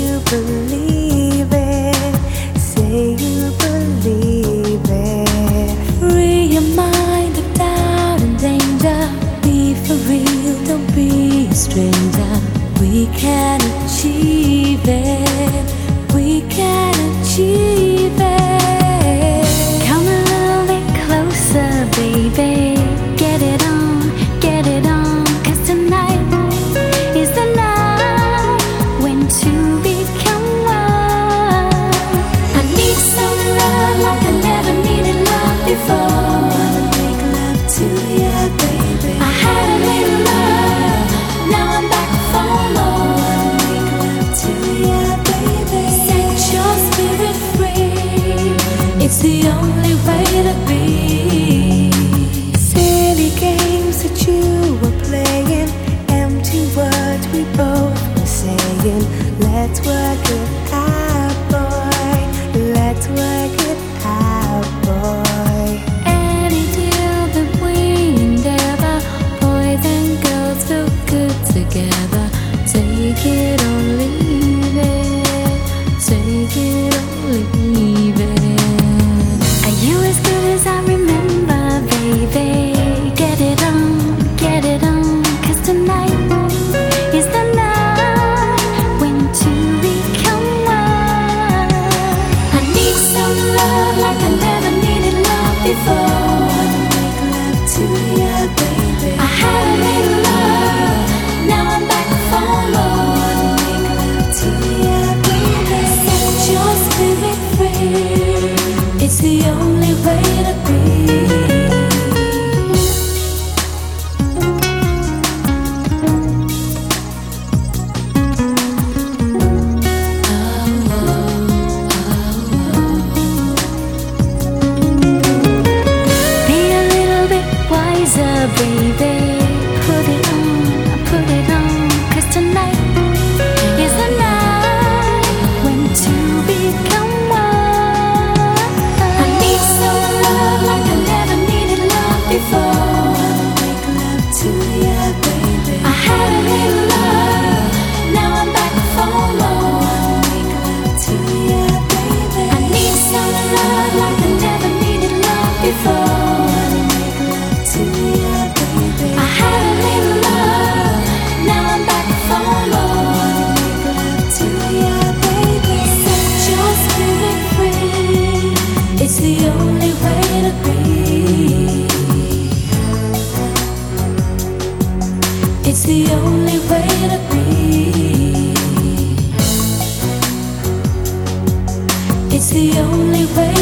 you believe it. Say you believe the only way to be. Silly games that you were playing, empty words we both were saying. Let's work it out, boy. Let's work it out, boy. Any deal that we endeavor, boys and girls feel good together. Take it or leave it. Take it or leave it. breathing It's the only way to be. It's the only way.